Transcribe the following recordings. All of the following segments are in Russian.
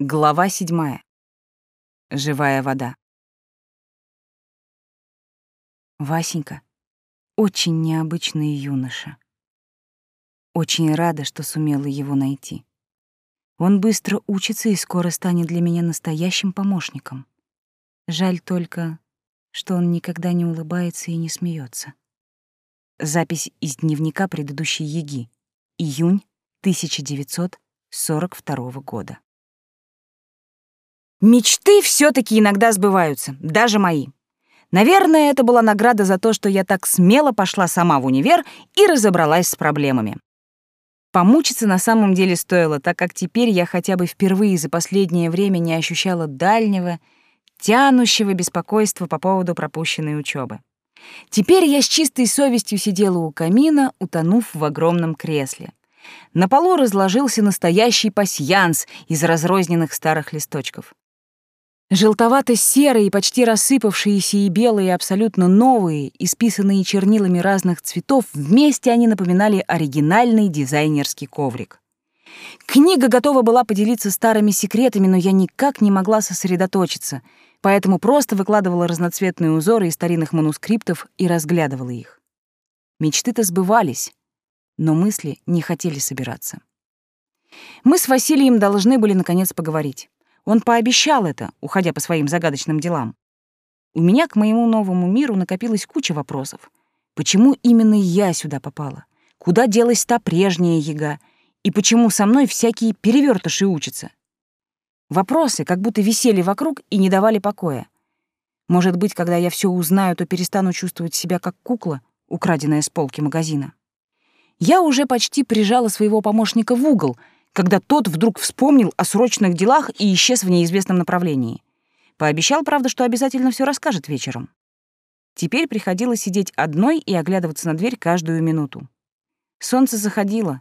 Глава седьмая. Живая вода. Васенька — очень необычный юноша. Очень рада, что сумела его найти. Он быстро учится и скоро станет для меня настоящим помощником. Жаль только, что он никогда не улыбается и не смеется. Запись из дневника предыдущей Еги. Июнь 1942 года. Мечты все таки иногда сбываются, даже мои. Наверное, это была награда за то, что я так смело пошла сама в универ и разобралась с проблемами. Помучиться на самом деле стоило, так как теперь я хотя бы впервые за последнее время не ощущала дальнего, тянущего беспокойства по поводу пропущенной учебы. Теперь я с чистой совестью сидела у камина, утонув в огромном кресле. На полу разложился настоящий пасьянс из разрозненных старых листочков. Желтовато-серые, почти рассыпавшиеся и белые, абсолютно новые, исписанные чернилами разных цветов, вместе они напоминали оригинальный дизайнерский коврик. Книга готова была поделиться старыми секретами, но я никак не могла сосредоточиться, поэтому просто выкладывала разноцветные узоры из старинных манускриптов и разглядывала их. Мечты-то сбывались, но мысли не хотели собираться. Мы с Василием должны были наконец поговорить. Он пообещал это, уходя по своим загадочным делам. У меня к моему новому миру накопилась куча вопросов. Почему именно я сюда попала? Куда делась та прежняя яга? И почему со мной всякие перевертыши учатся? Вопросы как будто висели вокруг и не давали покоя. Может быть, когда я все узнаю, то перестану чувствовать себя как кукла, украденная с полки магазина. Я уже почти прижала своего помощника в угол — когда тот вдруг вспомнил о срочных делах и исчез в неизвестном направлении. Пообещал, правда, что обязательно все расскажет вечером. Теперь приходилось сидеть одной и оглядываться на дверь каждую минуту. Солнце заходило.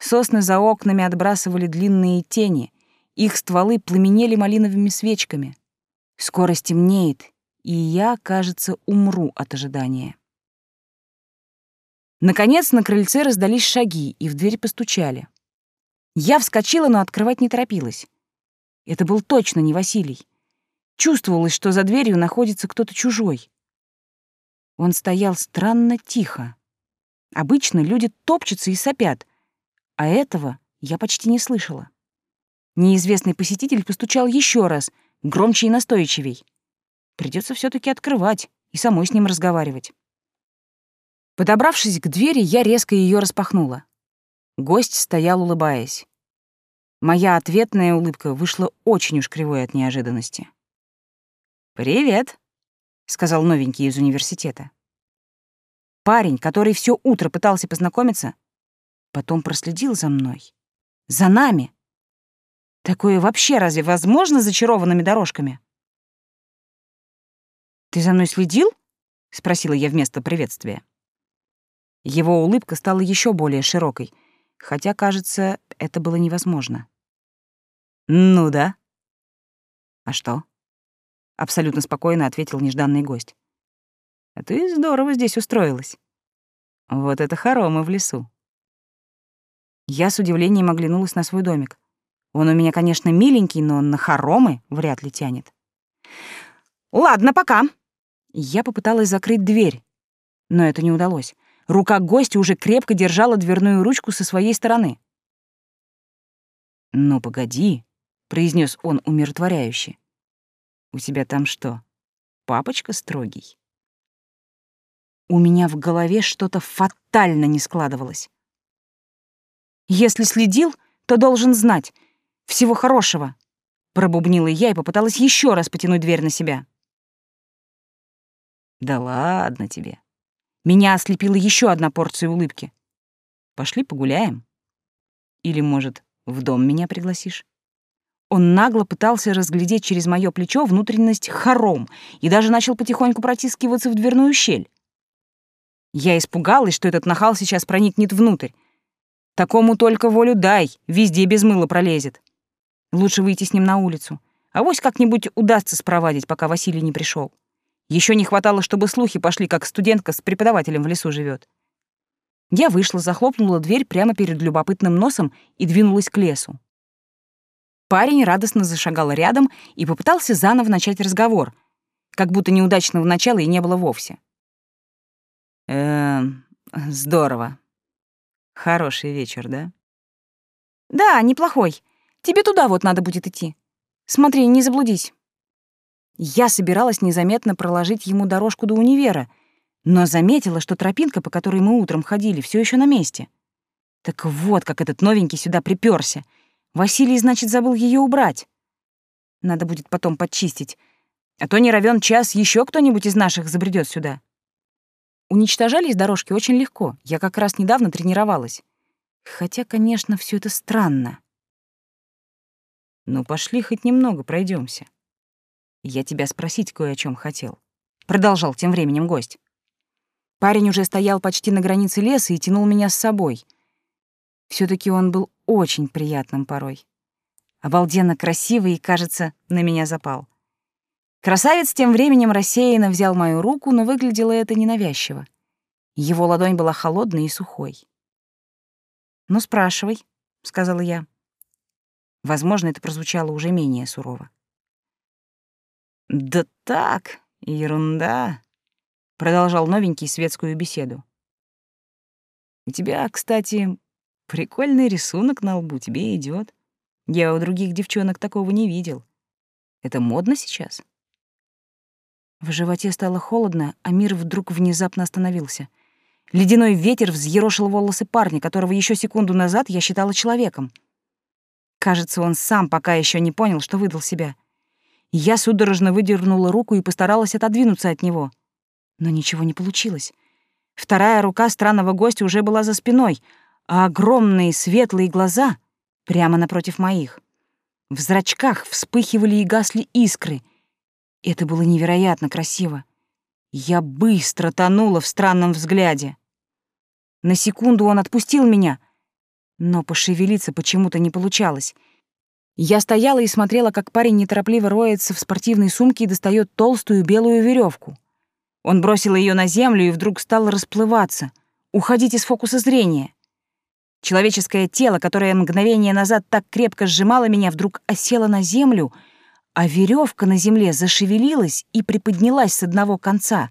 Сосны за окнами отбрасывали длинные тени. Их стволы пламенели малиновыми свечками. Скоро стемнеет, и я, кажется, умру от ожидания. Наконец на крыльце раздались шаги, и в дверь постучали. Я вскочила, но открывать не торопилась. Это был точно не Василий. Чувствовалось, что за дверью находится кто-то чужой. Он стоял странно тихо. Обычно люди топчутся и сопят, а этого я почти не слышала. Неизвестный посетитель постучал еще раз, громче и настойчивей. Придется все таки открывать и самой с ним разговаривать. Подобравшись к двери, я резко ее распахнула. Гость стоял, улыбаясь. Моя ответная улыбка вышла очень уж кривой от неожиданности. «Привет», — сказал новенький из университета. Парень, который все утро пытался познакомиться, потом проследил за мной. За нами. Такое вообще разве возможно зачарованными дорожками? «Ты за мной следил?» — спросила я вместо приветствия. Его улыбка стала еще более широкой, хотя, кажется, это было невозможно. «Ну да». «А что?» — абсолютно спокойно ответил нежданный гость. «А ты здорово здесь устроилась. Вот это хоромы в лесу». Я с удивлением оглянулась на свой домик. Он у меня, конечно, миленький, но на хоромы вряд ли тянет. «Ладно, пока». Я попыталась закрыть дверь, но это не удалось. Рука гостя уже крепко держала дверную ручку со своей стороны. «Ну, погоди», — произнес он умиротворяюще. «У тебя там что, папочка строгий?» У меня в голове что-то фатально не складывалось. «Если следил, то должен знать. Всего хорошего», — пробубнила я и попыталась еще раз потянуть дверь на себя. «Да ладно тебе», меня ослепила еще одна порция улыбки. Пошли погуляем. Или, может, в дом меня пригласишь? Он нагло пытался разглядеть через мое плечо внутренность хором и даже начал потихоньку протискиваться в дверную щель. Я испугалась, что этот нахал сейчас проникнет внутрь. Такому только волю дай, везде без мыла пролезет. Лучше выйти с ним на улицу. А вось как-нибудь удастся спровадить, пока Василий не пришел. Еще не хватало, чтобы слухи пошли, как студентка с преподавателем в лесу живет. Я вышла, захлопнула дверь прямо перед любопытным носом и двинулась к лесу. Парень радостно зашагал рядом и попытался заново начать разговор, как будто неудачного начала и не было вовсе. «Эм, здорово. Хороший вечер, да?» «Да, неплохой. Тебе туда вот надо будет идти. Смотри, не заблудись». Я собиралась незаметно проложить ему дорожку до универа, но заметила, что тропинка, по которой мы утром ходили, все еще на месте. Так вот, как этот новенький сюда приперся. Василий, значит, забыл ее убрать. Надо будет потом подчистить, а то не равен час еще кто-нибудь из наших забредет сюда. Уничтожались дорожки очень легко. Я как раз недавно тренировалась. Хотя, конечно, все это странно. Ну, пошли хоть немного пройдемся. Я тебя спросить кое о чем хотел. Продолжал тем временем гость. Парень уже стоял почти на границе леса и тянул меня с собой. все таки он был очень приятным порой. Обалденно красивый и, кажется, на меня запал. Красавец тем временем рассеянно взял мою руку, но выглядело это ненавязчиво. Его ладонь была холодной и сухой. «Ну, спрашивай», — сказала я. Возможно, это прозвучало уже менее сурово. «Да так, ерунда», — продолжал новенький светскую беседу. «У тебя, кстати, прикольный рисунок на лбу, тебе идет. Я у других девчонок такого не видел. Это модно сейчас?» В животе стало холодно, а мир вдруг внезапно остановился. Ледяной ветер взъерошил волосы парня, которого еще секунду назад я считала человеком. Кажется, он сам пока еще не понял, что выдал себя. Я судорожно выдернула руку и постаралась отодвинуться от него. Но ничего не получилось. Вторая рука странного гостя уже была за спиной, а огромные светлые глаза прямо напротив моих. В зрачках вспыхивали и гасли искры. Это было невероятно красиво. Я быстро тонула в странном взгляде. На секунду он отпустил меня, но пошевелиться почему-то не получалось — я стояла и смотрела, как парень неторопливо роется в спортивной сумке и достает толстую белую веревку. Он бросил ее на землю и вдруг стал расплываться, уходить из фокуса зрения. Человеческое тело, которое мгновение назад так крепко сжимало меня, вдруг осело на землю, а веревка на земле зашевелилась и приподнялась с одного конца,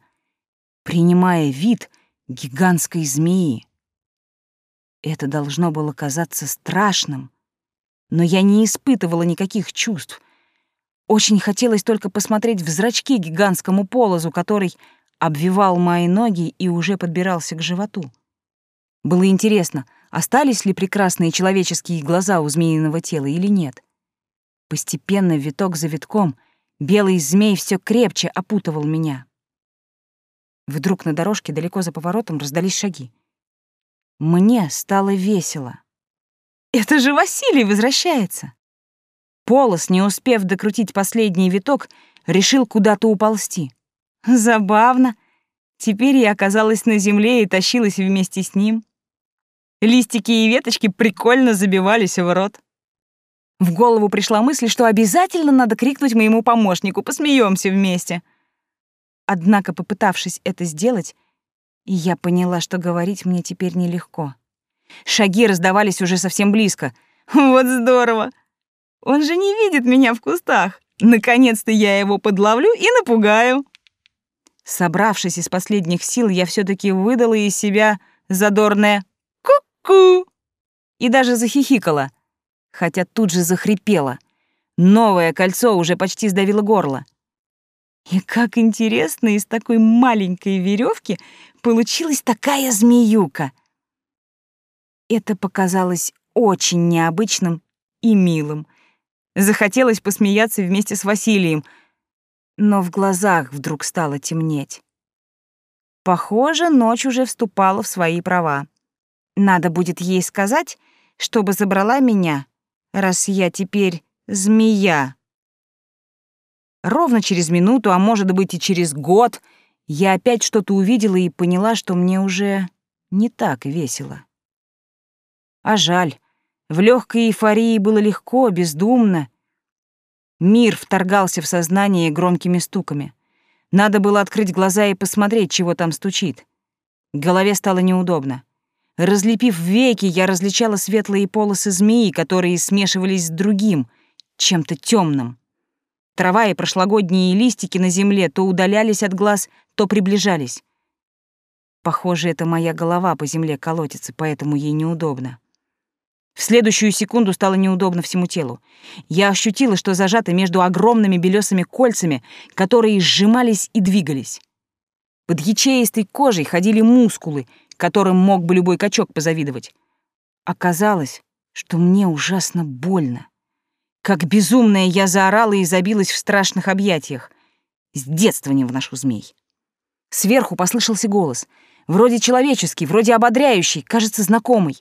принимая вид гигантской змеи. Это должно было казаться страшным, но я не испытывала никаких чувств. Очень хотелось только посмотреть в зрачки гигантскому полозу, который обвивал мои ноги и уже подбирался к животу. Было интересно, остались ли прекрасные человеческие глаза у змеиного тела или нет. Постепенно, виток за витком, белый змей все крепче опутывал меня. Вдруг на дорожке далеко за поворотом раздались шаги. Мне стало весело. Это же Василий возвращается. Полос, не успев докрутить последний виток, решил куда-то уползти. Забавно. Теперь я оказалась на земле и тащилась вместе с ним. Листики и веточки прикольно забивались в рот. В голову пришла мысль, что обязательно надо крикнуть моему помощнику, посмеемся вместе. Однако, попытавшись это сделать, я поняла, что говорить мне теперь нелегко. Шаги раздавались уже совсем близко. Вот здорово! Он же не видит меня в кустах. Наконец-то я его подловлю и напугаю. Собравшись из последних сил, я все таки выдала из себя задорное «ку-ку» и даже захихикала, хотя тут же захрипела. Новое кольцо уже почти сдавило горло. И как интересно, из такой маленькой веревки получилась такая змеюка — это показалось очень необычным и милым. Захотелось посмеяться вместе с Василием, но в глазах вдруг стало темнеть. Похоже, ночь уже вступала в свои права. Надо будет ей сказать, чтобы забрала меня, раз я теперь змея. Ровно через минуту, а может быть и через год, я опять что-то увидела и поняла, что мне уже не так весело. А жаль. В легкой эйфории было легко, бездумно. Мир вторгался в сознание громкими стуками. Надо было открыть глаза и посмотреть, чего там стучит. Голове стало неудобно. Разлепив веки, я различала светлые полосы змеи, которые смешивались с другим, чем-то темным. Трава и прошлогодние листики на земле то удалялись от глаз, то приближались. Похоже, это моя голова по земле колотится, поэтому ей неудобно. В следующую секунду стало неудобно всему телу. Я ощутила, что зажата между огромными белесыми кольцами, которые сжимались и двигались. Под ячеистой кожей ходили мускулы, которым мог бы любой качок позавидовать. Оказалось, что мне ужасно больно. Как безумная я заорала и забилась в страшных объятиях. С детства не вношу змей. Сверху послышался голос. Вроде человеческий, вроде ободряющий, кажется, знакомый.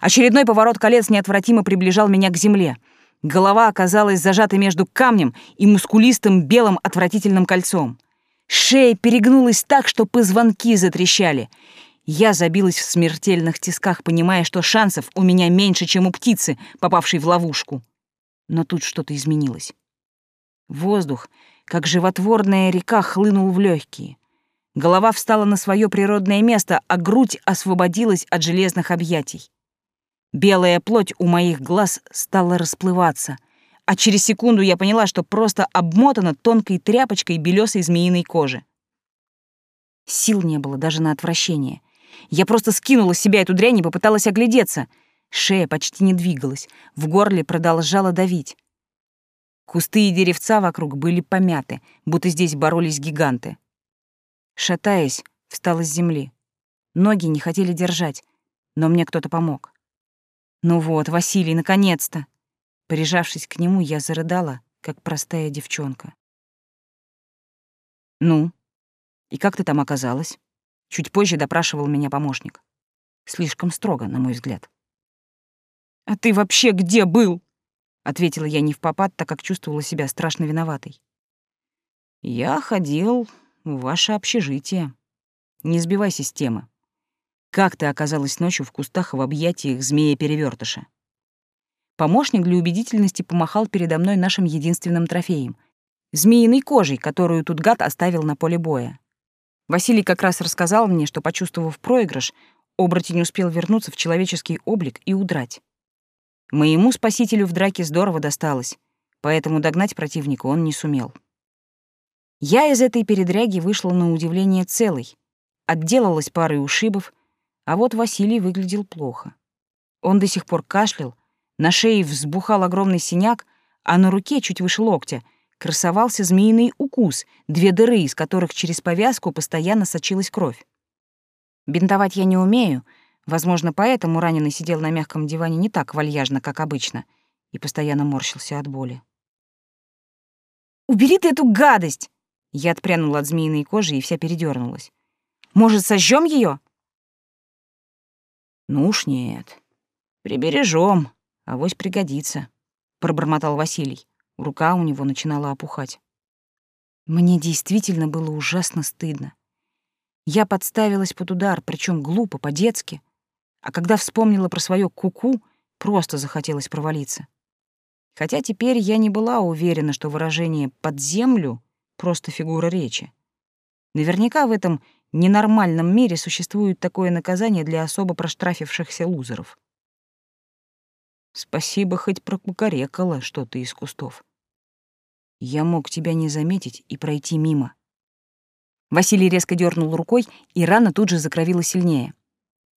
Очередной поворот колец неотвратимо приближал меня к земле. Голова оказалась зажата между камнем и мускулистым белым отвратительным кольцом. Шея перегнулась так, что позвонки затрещали. Я забилась в смертельных тисках, понимая, что шансов у меня меньше, чем у птицы, попавшей в ловушку. Но тут что-то изменилось. Воздух, как животворная река, хлынул в легкие. Голова встала на свое природное место, а грудь освободилась от железных объятий. Белая плоть у моих глаз стала расплываться, а через секунду я поняла, что просто обмотана тонкой тряпочкой белесой змеиной кожи. Сил не было даже на отвращение. Я просто скинула с себя эту дрянь и попыталась оглядеться. Шея почти не двигалась, в горле продолжала давить. Кусты и деревца вокруг были помяты, будто здесь боролись гиганты. Шатаясь, встала с земли. Ноги не хотели держать, но мне кто-то помог. Ну вот, Василий, наконец-то. Прижавшись к нему, я зарыдала, как простая девчонка. Ну, и как ты там оказалась? Чуть позже допрашивал меня помощник. Слишком строго, на мой взгляд. А ты вообще где был? ответила я не в попад, так как чувствовала себя страшно виноватой. Я ходил в ваше общежитие. Не сбивай системы. Как ты оказалась ночью в кустах в объятиях змея-перевертыша? Помощник для убедительности помахал передо мной нашим единственным трофеем — змеиной кожей, которую тут гад оставил на поле боя. Василий как раз рассказал мне, что, почувствовав проигрыш, оборотень успел вернуться в человеческий облик и удрать. Моему спасителю в драке здорово досталось, поэтому догнать противника он не сумел. Я из этой передряги вышла на удивление целой, отделалась парой ушибов, а вот Василий выглядел плохо. Он до сих пор кашлял, на шее взбухал огромный синяк, а на руке, чуть выше локтя, красовался змеиный укус, две дыры, из которых через повязку постоянно сочилась кровь. Бинтовать я не умею, возможно, поэтому раненый сидел на мягком диване не так вальяжно, как обычно, и постоянно морщился от боли. «Убери ты эту гадость!» Я отпрянула от змеиной кожи и вся передернулась. «Может, сожжем ее? «Ну уж нет. Прибережем, авось пригодится», — пробормотал Василий. Рука у него начинала опухать. Мне действительно было ужасно стыдно. Я подставилась под удар, причем глупо, по-детски. А когда вспомнила про свое куку, -ку, просто захотелось провалиться. Хотя теперь я не была уверена, что выражение «под землю» — просто фигура речи. Наверняка в этом ненормальном мире существует такое наказание для особо проштрафившихся лузеров. Спасибо, хоть прокукарекала что-то из кустов. Я мог тебя не заметить и пройти мимо. Василий резко дернул рукой, и рана тут же закровила сильнее.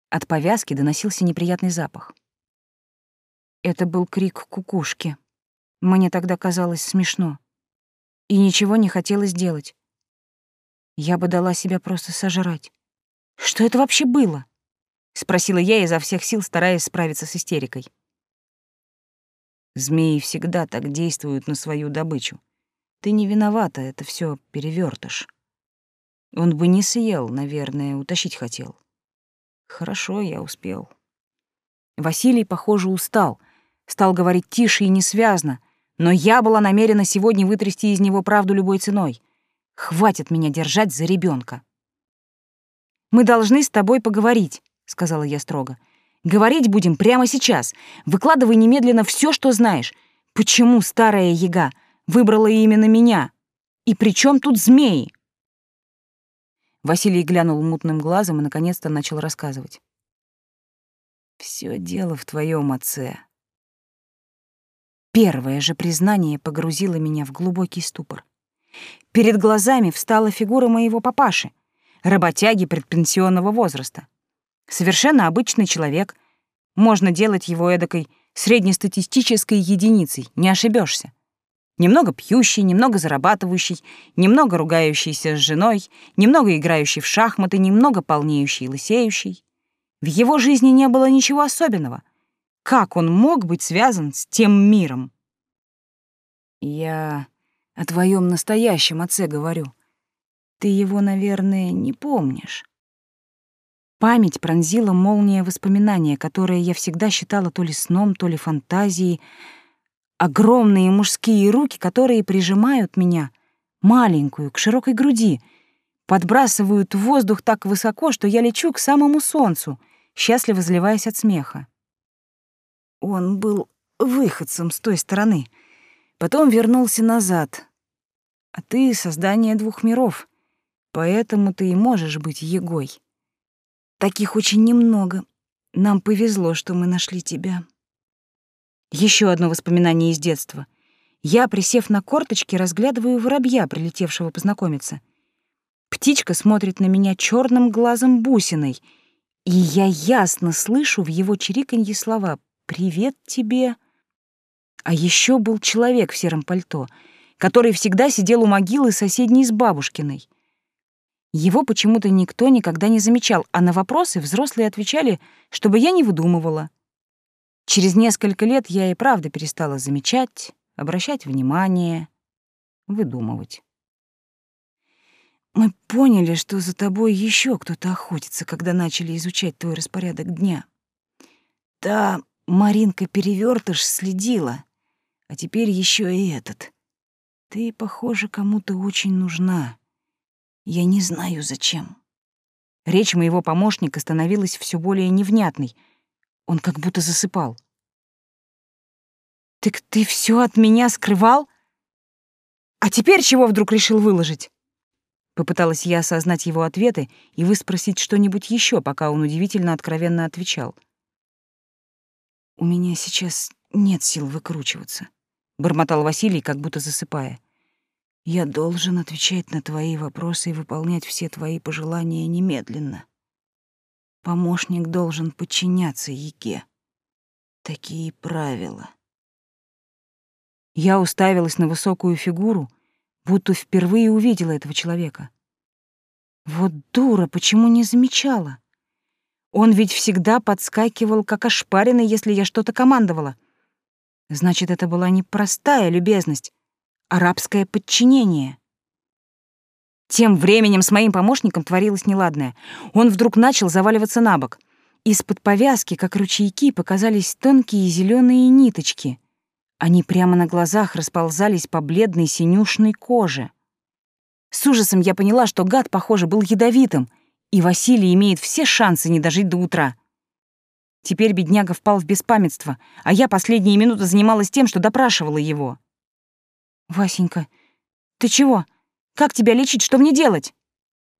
От повязки доносился неприятный запах. Это был крик кукушки. Мне тогда казалось смешно. И ничего не хотелось делать. Я бы дала себя просто сожрать. Что это вообще было? Спросила я изо всех сил, стараясь справиться с истерикой. Змеи всегда так действуют на свою добычу. Ты не виновата, это все перевертыш. Он бы не съел, наверное, утащить хотел. Хорошо, я успел. Василий, похоже, устал, стал говорить тише и несвязно, но я была намерена сегодня вытрясти из него правду любой ценой. Хватит меня держать за ребенка. Мы должны с тобой поговорить, сказала я строго. Говорить будем прямо сейчас. Выкладывай немедленно все, что знаешь. Почему старая яга выбрала именно меня? И при чем тут змеи? Василий глянул мутным глазом и наконец-то начал рассказывать. Все дело в твоем отце. Первое же признание погрузило меня в глубокий ступор. Перед глазами встала фигура моего папаши, работяги предпенсионного возраста. Совершенно обычный человек. Можно делать его эдакой среднестатистической единицей, не ошибешься. Немного пьющий, немного зарабатывающий, немного ругающийся с женой, немного играющий в шахматы, немного полнеющий и лысеющий. В его жизни не было ничего особенного. Как он мог быть связан с тем миром? Я о твоем настоящем отце говорю. Ты его, наверное, не помнишь. Память пронзила молния воспоминания, которые я всегда считала то ли сном, то ли фантазией. Огромные мужские руки, которые прижимают меня, маленькую, к широкой груди, подбрасывают воздух так высоко, что я лечу к самому солнцу, счастливо заливаясь от смеха. Он был выходцем с той стороны. Потом вернулся назад. А ты — создание двух миров, поэтому ты и можешь быть Егой. Таких очень немного. Нам повезло, что мы нашли тебя. Еще одно воспоминание из детства. Я, присев на корточки, разглядываю воробья, прилетевшего познакомиться. Птичка смотрит на меня черным глазом бусиной, и я ясно слышу в его чириканье слова «Привет тебе». А еще был человек в сером пальто, который всегда сидел у могилы соседней с бабушкиной. Его почему-то никто никогда не замечал, а на вопросы взрослые отвечали, чтобы я не выдумывала. Через несколько лет я и правда перестала замечать, обращать внимание, выдумывать. Мы поняли, что за тобой еще кто-то охотится, когда начали изучать твой распорядок дня. Да, Маринка Перевертыш следила, а теперь еще и этот. Ты, похоже, кому-то очень нужна. Я не знаю, зачем. Речь моего помощника становилась все более невнятной. Он как будто засыпал. «Так ты все от меня скрывал? А теперь чего вдруг решил выложить?» Попыталась я осознать его ответы и выспросить что-нибудь еще, пока он удивительно откровенно отвечал — «У меня сейчас нет сил выкручиваться», — бормотал Василий, как будто засыпая. «Я должен отвечать на твои вопросы и выполнять все твои пожелания немедленно. Помощник должен подчиняться Яке. Такие правила». Я уставилась на высокую фигуру, будто впервые увидела этого человека. Вот дура, почему не замечала? Он ведь всегда подскакивал, как ошпаренный, если я что-то командовала. Значит, это была не простая любезность, а рабское подчинение. Тем временем с моим помощником творилось неладное. Он вдруг начал заваливаться на бок. Из-под повязки, как ручейки, показались тонкие зеленые ниточки. Они прямо на глазах расползались по бледной синюшной коже. С ужасом я поняла, что гад, похоже, был ядовитым, и Василий имеет все шансы не дожить до утра. Теперь бедняга впал в беспамятство, а я последние минуты занималась тем, что допрашивала его. «Васенька, ты чего? Как тебя лечить? Что мне делать?»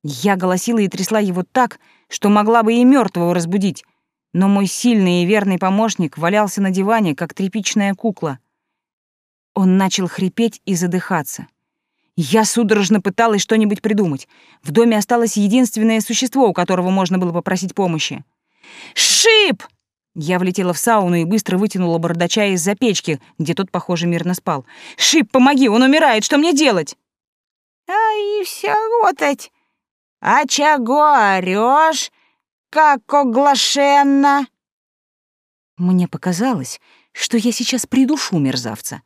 Я голосила и трясла его так, что могла бы и мертвого разбудить, но мой сильный и верный помощник валялся на диване, как тряпичная кукла. Он начал хрипеть и задыхаться. Я судорожно пыталась что-нибудь придумать. В доме осталось единственное существо, у которого можно было попросить помощи. «Шип!» Я влетела в сауну и быстро вытянула бардача из-за печки, где тот, похоже, мирно спал. «Шип, помоги, он умирает, что мне делать?» «А и все готать. А чего орёшь, как оглашенно?» Мне показалось, что я сейчас придушу мерзавца.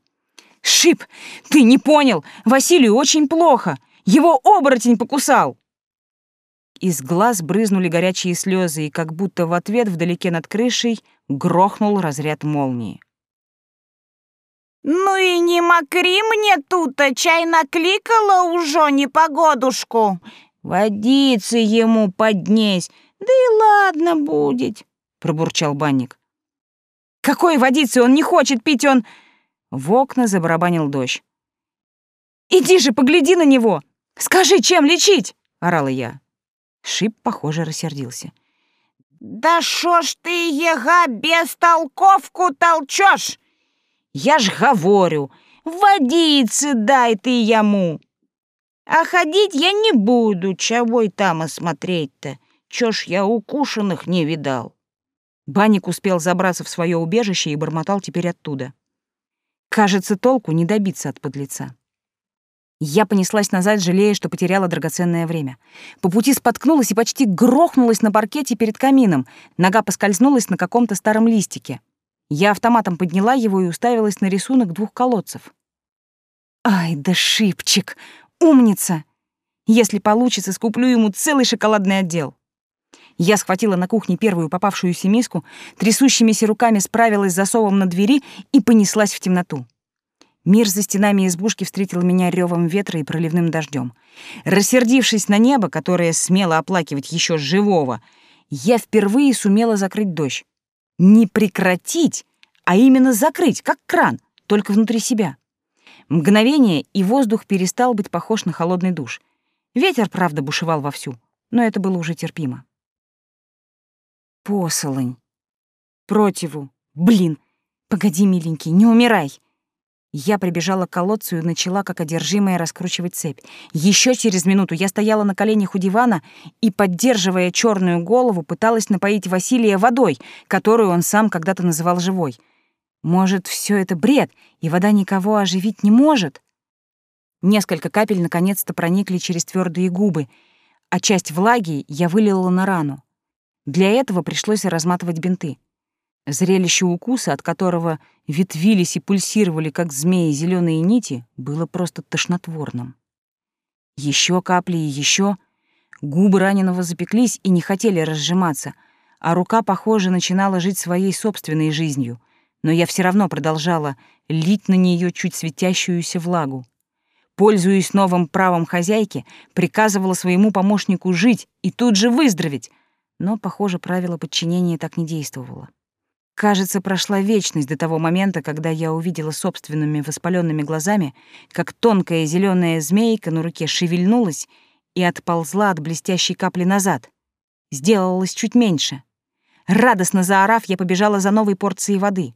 «Шип, ты не понял! Василию очень плохо! Его оборотень покусал!» Из глаз брызнули горячие слезы, и как будто в ответ вдалеке над крышей грохнул разряд молнии. «Ну и не мокри мне тут, а чай накликала уже непогодушку. Водицы ему поднесь, да и ладно будет», — пробурчал банник. «Какой водицы? Он не хочет пить, он...» В окна забарабанил дождь. «Иди же, погляди на него! Скажи, чем лечить!» — орала я. Шип, похоже, рассердился. «Да шо ж ты, ега, бестолковку толчешь? Я ж говорю, водицы дай ты ему. А ходить я не буду, чего и там осмотреть-то. Чё ж я укушенных не видал. Банник успел забраться в свое убежище и бормотал теперь оттуда. Кажется, толку не добиться от подлеца. Я понеслась назад, жалея, что потеряла драгоценное время. По пути споткнулась и почти грохнулась на паркете перед камином. Нога поскользнулась на каком-то старом листике. Я автоматом подняла его и уставилась на рисунок двух колодцев. Ай да шипчик! Умница! Если получится, скуплю ему целый шоколадный отдел. Я схватила на кухне первую попавшуюся миску, трясущимися руками справилась с засовом на двери и понеслась в темноту. Мир за стенами избушки встретил меня ревом ветра и проливным дождем. Рассердившись на небо, которое смело оплакивать еще живого, я впервые сумела закрыть дождь. Не прекратить, а именно закрыть, как кран, только внутри себя. Мгновение, и воздух перестал быть похож на холодный душ. Ветер, правда, бушевал вовсю, но это было уже терпимо. Посолонь. Противу. Блин. Погоди, миленький, не умирай. Я прибежала к колодцу и начала, как одержимая, раскручивать цепь. Еще через минуту я стояла на коленях у дивана и, поддерживая черную голову, пыталась напоить Василия водой, которую он сам когда-то называл живой. Может, все это бред, и вода никого оживить не может? Несколько капель наконец-то проникли через твердые губы, а часть влаги я вылила на рану. Для этого пришлось разматывать бинты. Зрелище укуса, от которого ветвились и пульсировали, как змеи, зеленые нити, было просто тошнотворным. Еще капли и еще. Губы раненого запеклись и не хотели разжиматься, а рука, похоже, начинала жить своей собственной жизнью, но я все равно продолжала лить на нее чуть светящуюся влагу. Пользуясь новым правом хозяйки, приказывала своему помощнику жить и тут же выздороветь, но, похоже, правило подчинения так не действовало. Кажется, прошла вечность до того момента, когда я увидела собственными воспаленными глазами, как тонкая зеленая змейка на руке шевельнулась и отползла от блестящей капли назад. Сделалось чуть меньше. Радостно заорав, я побежала за новой порцией воды.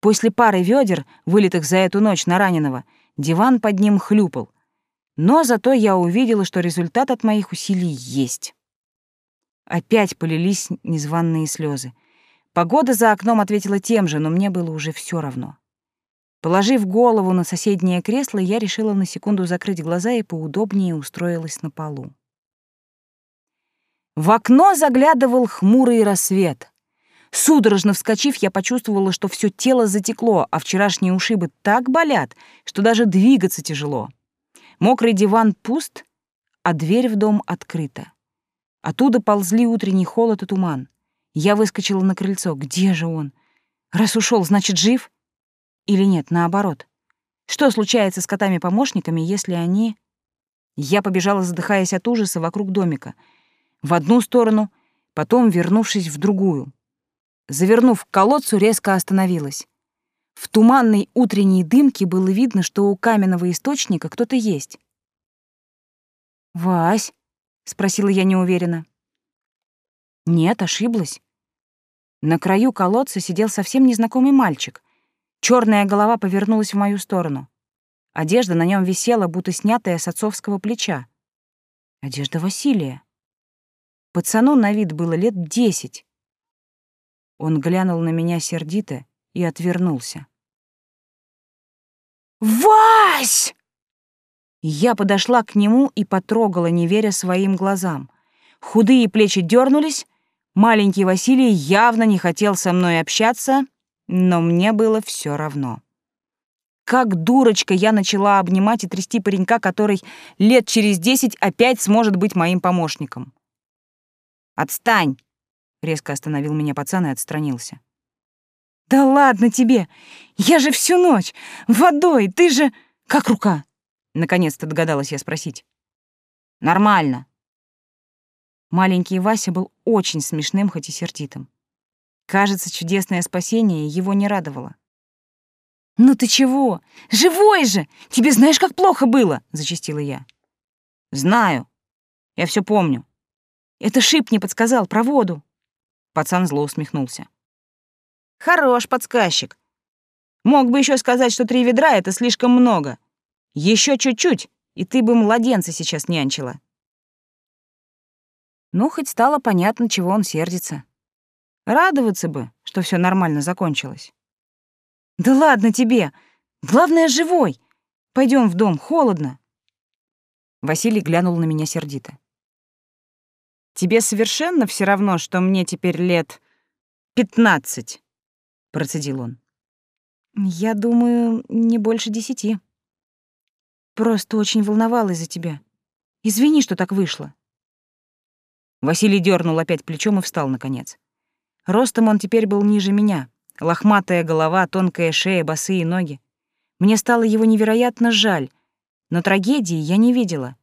После пары ведер, вылитых за эту ночь на раненого, диван под ним хлюпал. Но зато я увидела, что результат от моих усилий есть. Опять полились незваные слезы. Погода за окном ответила тем же, но мне было уже все равно. Положив голову на соседнее кресло, я решила на секунду закрыть глаза и поудобнее устроилась на полу. В окно заглядывал хмурый рассвет. Судорожно вскочив, я почувствовала, что все тело затекло, а вчерашние ушибы так болят, что даже двигаться тяжело. Мокрый диван пуст, а дверь в дом открыта. Оттуда ползли утренний холод и туман. Я выскочила на крыльцо. Где же он? Раз ушел, значит, жив? Или нет, наоборот? Что случается с котами-помощниками, если они... Я побежала, задыхаясь от ужаса, вокруг домика. В одну сторону, потом вернувшись в другую. Завернув к колодцу, резко остановилась. В туманной утренней дымке было видно, что у каменного источника кто-то есть. «Вась?» — спросила я неуверенно. Нет, ошиблась. На краю колодца сидел совсем незнакомый мальчик. Черная голова повернулась в мою сторону. Одежда на нем висела, будто снятая с отцовского плеча. Одежда Василия. Пацану на вид было лет десять. Он глянул на меня сердито и отвернулся. «Вась!» Я подошла к нему и потрогала, не веря своим глазам. Худые плечи дернулись, Маленький Василий явно не хотел со мной общаться, но мне было все равно. Как дурочка я начала обнимать и трясти паренька, который лет через десять опять сможет быть моим помощником. «Отстань!» — резко остановил меня пацан и отстранился. «Да ладно тебе! Я же всю ночь! Водой! Ты же... Как рука?» Наконец-то догадалась я спросить. «Нормально», Маленький Вася был очень смешным, хоть и сердитым. Кажется, чудесное спасение его не радовало. «Ну ты чего? Живой же! Тебе знаешь, как плохо было!» — зачастила я. «Знаю. Я все помню. Это Шип не подсказал про воду». Пацан зло усмехнулся. «Хорош подсказчик. Мог бы еще сказать, что три ведра — это слишком много. Еще чуть-чуть, и ты бы младенца сейчас нянчила. Ну, хоть стало понятно, чего он сердится. Радоваться бы, что все нормально закончилось. Да ладно тебе. Главное, живой. Пойдем в дом, холодно. Василий глянул на меня сердито. Тебе совершенно все равно, что мне теперь лет пятнадцать, процедил он. Я думаю, не больше десяти. Просто очень волновалась за тебя. Извини, что так вышло. Василий дернул опять плечом и встал наконец. Ростом он теперь был ниже меня. Лохматая голова, тонкая шея, босые ноги. Мне стало его невероятно жаль, но трагедии я не видела.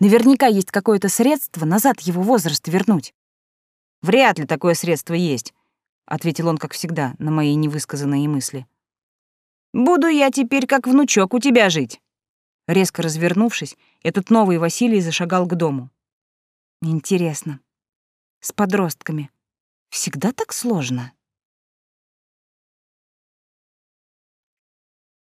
Наверняка есть какое-то средство назад его возраст вернуть. Вряд ли такое средство есть, ответил он, как всегда, на мои невысказанные мысли. Буду я теперь как внучок у тебя жить. Резко развернувшись, этот новый Василий зашагал к дому. Интересно, с подростками всегда так сложно?